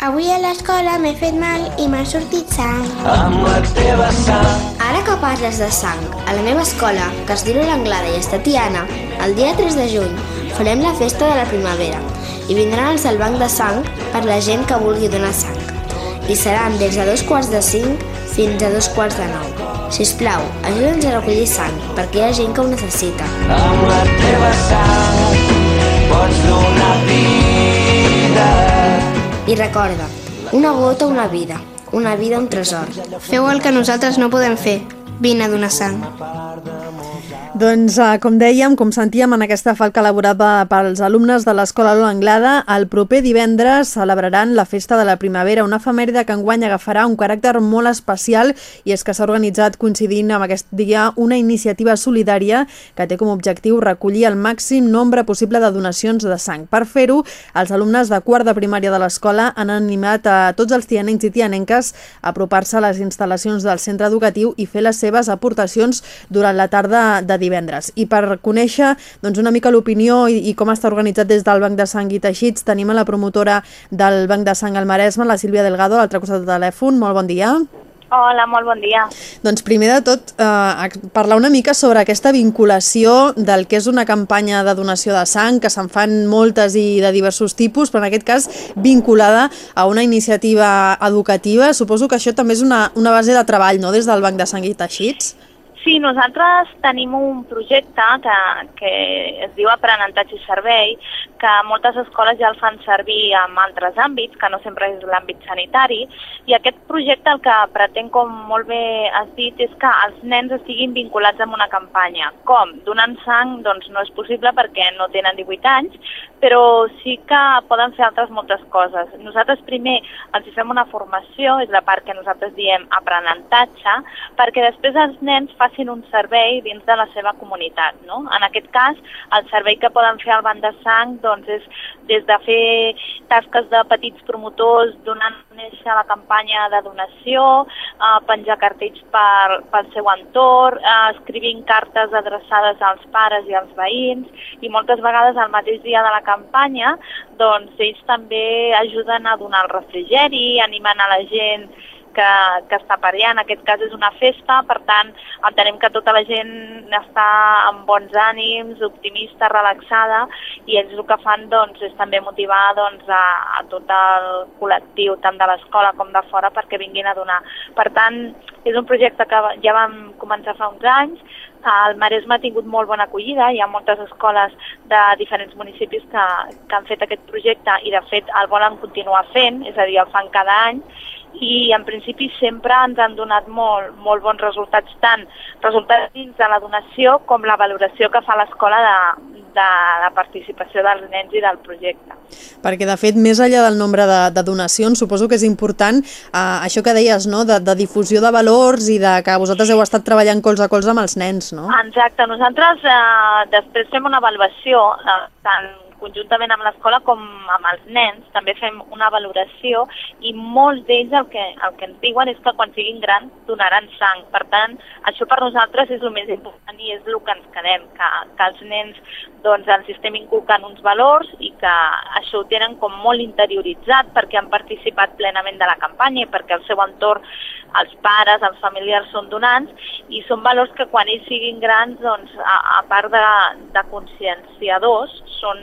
Avui a l'escola m'he fet mal i m'ha sortit sang. amb la teva sang. Ara que parles de sang, a la meva escola, que es diu l'Anglada i està Tiana, el dia 3 de juny farem la festa de la primavera i vindran els del banc de sang per la gent que vulgui donar sang. I seran des de dos quarts de cinc fins a dos quarts de nou. Si us plau, ajuda'ns a recollir sang, perquè hi ha gent que ho necessita. Amb la teva sang pots donar vida. I recorda, una gota, una vida. Una vida, un tresor. Feu el que nosaltres no podem fer. Vine a donar sang. Doncs, eh, com dèiem, com sentíem en aquesta falca elaborada pels alumnes de l'Escola Lola Anglada, el proper divendres celebraran la Festa de la Primavera, una efemèride que enguany agafarà un caràcter molt especial i és que s'ha organitzat coincidint amb aquest dia una iniciativa solidària que té com a objectiu recollir el màxim nombre possible de donacions de sang. Per fer-ho, els alumnes de quart de primària de l'escola han animat a tots els tianencs i tianenques a apropar-se a les instal·lacions del centre educatiu i fer les seves aportacions durant la tarda de divendres. I per conèixer doncs, una mica l'opinió i, i com està organitzat des del Banc de Sang i Teixits, tenim a la promotora del Banc de Sang al Maresme, la Sílvia Delgado, a l'altre costat del telèfon. Molt bon dia. Hola, molt bon dia. Doncs primer de tot, eh, parlar una mica sobre aquesta vinculació del que és una campanya de donació de sang, que se'n fan moltes i de diversos tipus, però en aquest cas vinculada a una iniciativa educativa. Suposo que això també és una, una base de treball, no?, des del Banc de Sang i Teixits. Sí, nosaltres tenim un projecte que, que es diu Aprenentatge i Servei, que moltes escoles ja el fan servir en altres àmbits, que no sempre és l'àmbit sanitari, i aquest projecte el que pretén, com molt bé has dit, és que els nens estiguin vinculats amb una campanya. Com? Donant sang doncs no és possible perquè no tenen 18 anys, però sí que poden fer altres moltes coses. Nosaltres primer els fem una formació, és la part que nosaltres diem aprenentatge, perquè després els nens facin un servei dins de la seva comunitat. No? En aquest cas, el servei que poden fer al banc de sang doncs, és des de fer tasques de petits promotors donant a la campanya de donació, eh, penjar cartells per, pel seu entorn, eh, escrivint cartes adreçades als pares i als veïns, i moltes vegades al mateix dia de la campanya doncs ells també ajuden a donar el refrigeri, animant a la gent que, que està per allà. En aquest cas és una festa, per tant, entenem que tota la gent està amb bons ànims, optimista, relaxada, i ells el que fan doncs, és també motivar doncs, a, a tot el col·lectiu, tant de l'escola com de fora, perquè vinguin a donar. Per tant, és un projecte que ja vam començar fa uns anys, el Maresme ha tingut molt bona acollida, hi ha moltes escoles de diferents municipis que, que han fet aquest projecte i de fet el volen continuar fent, és a dir, el fan cada any, i en principi sempre ens han donat molt, molt bons resultats, tant resultats dins de la donació com la valoració que fa l'escola de, de la participació dels nens i del projecte. Perquè, de fet, més enllà del nombre de, de donacions, suposo que és important eh, això que deies, no?, de, de difusió de valors i de que vosaltres heu estat treballant colze a colze amb els nens, no? Exacte, nosaltres eh, després fem una avaluació, eh, tant conjuntament amb l'escola com amb els nens, també fem una valoració i molts d'ells el que, el que ens diuen és que quan siguin grans donaran sang. Per tant, això per nosaltres és el més important i és el que ens quedem, que, que els nens doncs, els estem inculcant uns valors i que això ho tenen com molt interioritzat perquè han participat plenament de la campanya i perquè el seu entorn, els pares, els familiars són donants i són valors que quan ells siguin grans, doncs, a, a part de, de conscienciadors, són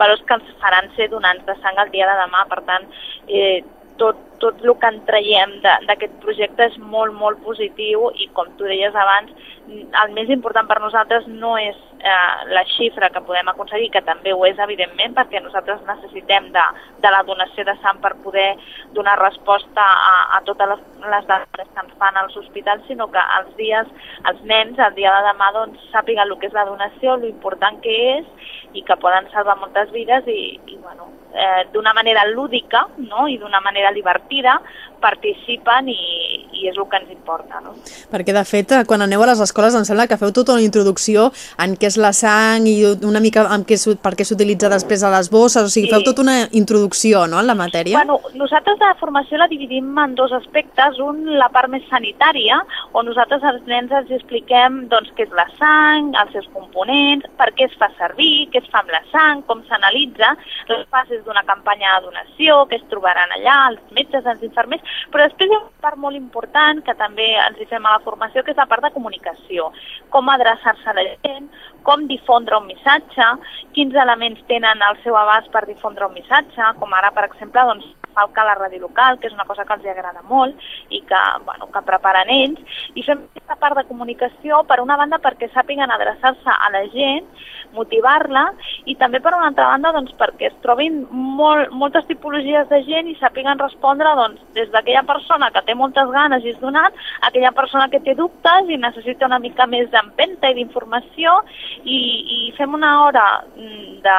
valors que ens faran ser donants de sang el dia de demà. Per tant, eh, tot, tot el que en traiem d'aquest projecte és molt, molt positiu i com tu deies abans, el més important per nosaltres no és eh, la xifra que podem aconseguir, que també ho és evidentment, perquè nosaltres necessitem de, de la donació de sang per poder donar resposta a, a totes les, les dades que ens fan als hospitals, sinó que els dies, els nens, el dia de demà, doncs, sàpiguen el que és la donació, lo important que és i que poden salvar moltes vides i, i bueno, eh, d'una manera lúdica no? i d'una manera divertida participen i, i és el que ens importa. No? Perquè, de fet, eh, quan aneu a les escoles em sembla que feu tota una introducció en què és la sang i una mica en què, per què s'utilitza després a les bosses, o sigui, Sí. feu tota una introducció no, en la matèria. Bueno, nosaltres la formació la dividim en dos aspectes. Nosaltres. Un, la part més sanitària, on nosaltres als nens els expliquem doncs, què és la sang, els seus components, per què es fa servir, què es fa amb la sang, com s'analitza, les fases d'una campanya de donació, que es trobaran allà, els metges, els infermers, però després hi ha una part molt important que també ens hi fem a la formació, que és la part de comunicació. Com adreçar-se a la gent, com difondre un missatge, quins elements tenen al seu abast per difondre un missatge, com ara, per exemple, doncs, falca a la ràdio local, que és una cosa que els agrada molt i que, bueno, que preparen ells, i fem aquesta part de comunicació, per una banda, perquè sàpiguen adreçar-se a la gent, motivar-la, i també per una altra banda, doncs, perquè es trobin molt, moltes tipologies de gent i sàpiguen respondre doncs, des d'aquella persona que té moltes ganes i és donat, aquella persona que té dubtes i necessita una mica més d'empenta i d'informació, i, i fem una hora mm, de,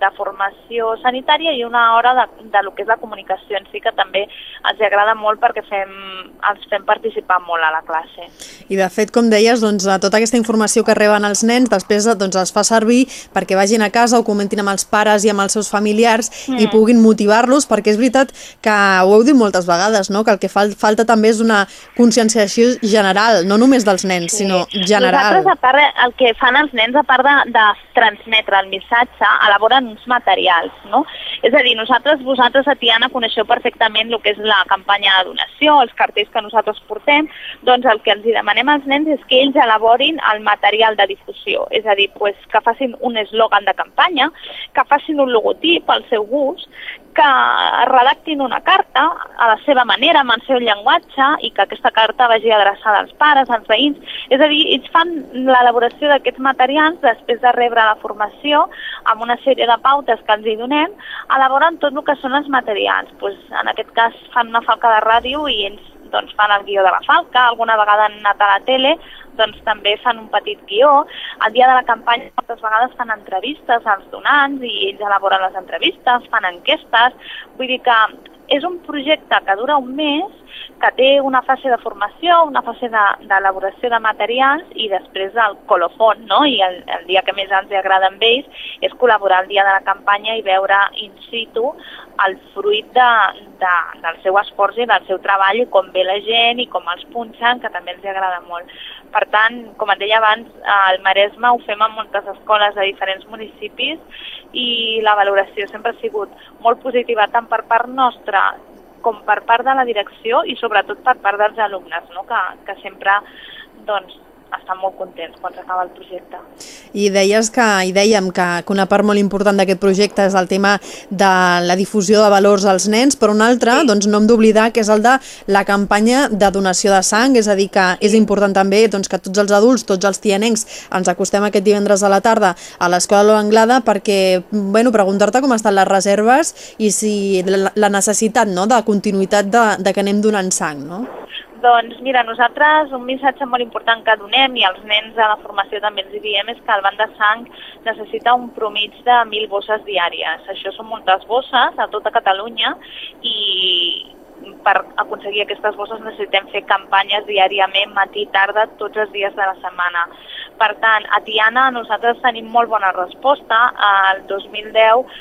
de formació sanitària i una hora de, de lo que és la comunicació en si, que també els agrada molt perquè fem, els fem participar molt a la classe. I de fet, com deies, doncs, tota aquesta informació que reben els nens després doncs, es fa servir perquè vagin a casa o comentin amb els pares i amb els seus familiars mm. i puguin motivar-los, perquè és veritat que ho heu dit moltes vegades, no? que el que fal falta també és una conscienciació general, no només dels nens, sí. sinó general. Nosaltres, a part, el que fan els nens, a part de, de transmetre el missatge, elaboren uns materials, no? És a dir, nosaltres, vosaltres a Tiana coneixeu perfectament el que és la campanya de donació, els cartells que nosaltres portem, doncs el que els demanem als nens és que ells elaborin el material de difusió, és a dir, pues, que facin un eslògan de campanya, que facin un logotip al seu gust, que redactin una carta a la seva manera, amb el seu llenguatge, i que aquesta carta vagi adreçada als pares, als veïns. És a dir, ells fan l'elaboració d'aquests materials després de rebre la formació amb una sèrie de pautes que els hi donem, elaboren tot el que són els materials. Pues, en aquest cas fan una falca de ràdio i ells doncs, fan el guió de la falca, alguna vegada han anat a la tele, doncs també fan un petit guió. El dia de la campanya moltes vegades fan entrevistes als donants i ells elaboren les entrevistes, fan enquestes. Vull dir que és un projecte que dura un mes que té una fase de formació, una fase d'elaboració de, de materials i després el colofon, no? I el, el dia que més ens agrada amb ells és col·laborar el dia de la campanya i veure in situ el fruit de, de, del seu esforç i del seu treball i com ve la gent i com els punxen, que també els agrada molt. Per tant, com et deia abans, al Maresme ho fem en moltes escoles de diferents municipis i la valoració sempre ha sigut molt positiva tant per part nostra com per part de la direcció i sobretot per part dels alumnes, no? que, que sempre doncs, estan molt contents quan s'acaba el projecte. I deies que, i dèiem que, que una part molt important d'aquest projecte és el tema de la difusió de valors als nens, però un altre, sí. doncs no hem d'oblidar que és el de la campanya de donació de sang, és a dir, que és important també doncs, que tots els adults, tots els tianencs, ens acostem aquest divendres a la tarda a l'Escola Lo Anglada perquè, bueno, preguntar-te com estan les reserves i si la, la necessitat no, de continuïtat de, de que anem donant sang, no? Doncs mira, nosaltres un missatge molt important que donem i als nens a la formació també els diem és que el banc de sang necessita un promig de 1.000 bosses diàries. Això són moltes bosses a tota Catalunya i per aconseguir aquestes bosses necessitem fer campanyes diàriament, matí tarda, tots els dies de la setmana. Per tant, a Tiana nosaltres tenim molt bona resposta. Al 2010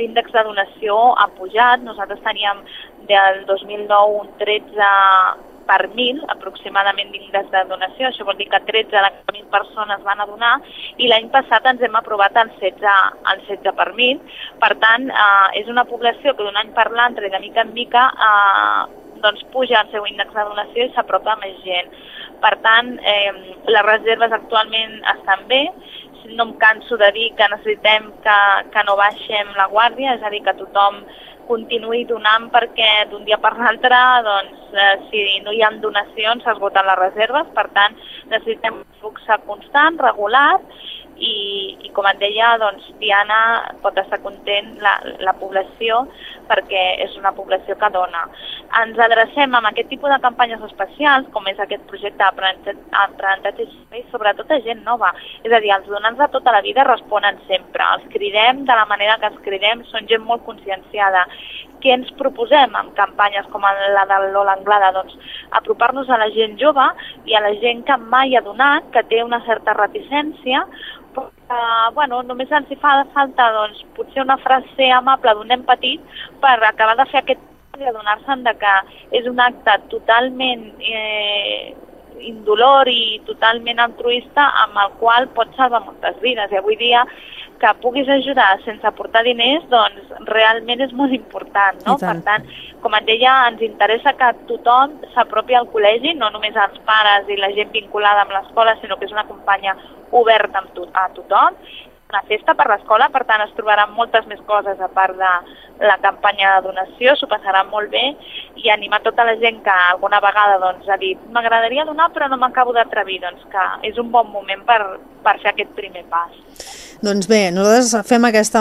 l'índex de donació ha pujat. Nosaltres teníem del 2009 un 13 per mil aproximadament d'índex de donació, això vol dir que 13 de 1.000 persones van a donar i l'any passat ens hem aprovat el 16, el 16 per mil. Per tant, eh, és una població que d'un any per l'altre, de mica en mica, eh, doncs puja el seu índex de donació i s'apropa més gent. Per tant, eh, les reserves actualment estan bé, no em canso de dir que necessitem que, que no baixem la guàrdia, és a dir, que tothom continuï donant perquè d'un dia per l'altre, doncs, eh, si no hi ha donacions, s'esgoten les reserves, per tant, necessitem un flux constant, regular, i, i com et deia, doncs, Diana pot estar content la, la població perquè és una població que dona. Ens adrecem amb aquest tipus de campanyes especials, com és aquest projecte d'aprenentatge i sobretot a gent nova. És a dir, els donants de tota la vida responen sempre. Els cridem de la manera que els cridem, són gent molt conscienciada. Què ens proposem amb campanyes com la de l'Ola Anglada? Doncs apropar-nos a la gent jove i a la gent que mai ha donat, que té una certa reticència, Uh, bueno, només ens hi fa falta doncs, potser una frase amable d'un nen petit per acabar de fer aquest i adonar-se'n de que és un acte totalment eh, indolor i totalment altruista amb el qual pots salvar moltes vides. I avui dia que puguis ajudar sense aportar diners, doncs realment és molt important, no? tant. Per tant, com et deia, ens interessa que tothom s'apropi al col·legi, no només els pares i la gent vinculada amb l'escola, sinó que és una companya oberta amb to a tothom, una festa per l'escola, per tant es trobaran moltes més coses a part de la campanya de donació, s'ho passaran molt bé i animar tota la gent que alguna vegada doncs, ha dit m'agradaria donar però no m'acabo d'atrevir, doncs que és un bon moment per, per fer aquest primer pas. Doncs bé, nosaltres fem aquesta,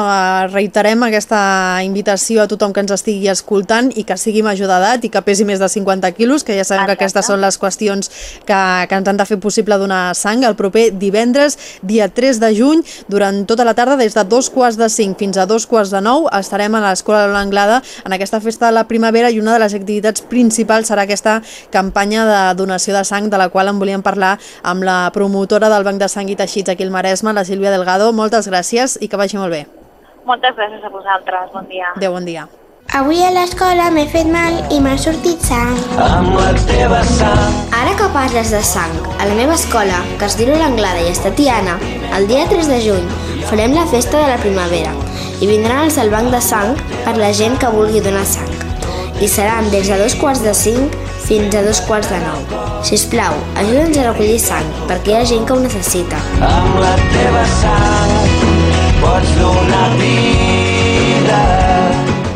reiterem aquesta invitació a tothom que ens estigui escoltant i que sigui major d'edat i que pesi més de 50 quilos, que ja sabem Exacte. que aquestes són les qüestions que, que ens han de fer possible donar sang el proper divendres, dia 3 de juny, durant tota la tarda, des de dos quarts de 5 fins a dos quarts de 9, estarem a l'Escola de l'Anglada en aquesta festa de la primavera i una de les activitats principals serà aquesta campanya de donació de sang de la qual en volíem parlar amb la promotora del Banc de Sang i Teixits aquí al Maresme, la Sílvia Delgado. Moltes gràcies i que vagi molt bé. Moltes gràcies a vosaltres, bon dia. Adéu, bon dia. Avui a l'escola m'he fet mal i m'ha sortit sang. amb la teva sang. Ara que parles de sang, a la meva escola, que es diu l'Anglada i està Tiana, el dia 3 de juny farem la festa de la primavera i vindran els del banc de sang per la gent que vulgui donar sang. I seran des de dos quarts de cinc fins a dos quarts de nou. Si us plau, ajuda'ns a recollir sang, perquè hi ha gent que ho necessita. Amb la teva sang pots donar vida.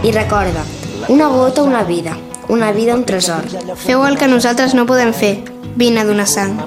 I recorda, una gota, una vida. Una vida, un tresor. Feu el que nosaltres no podem fer. Vine a donar sang.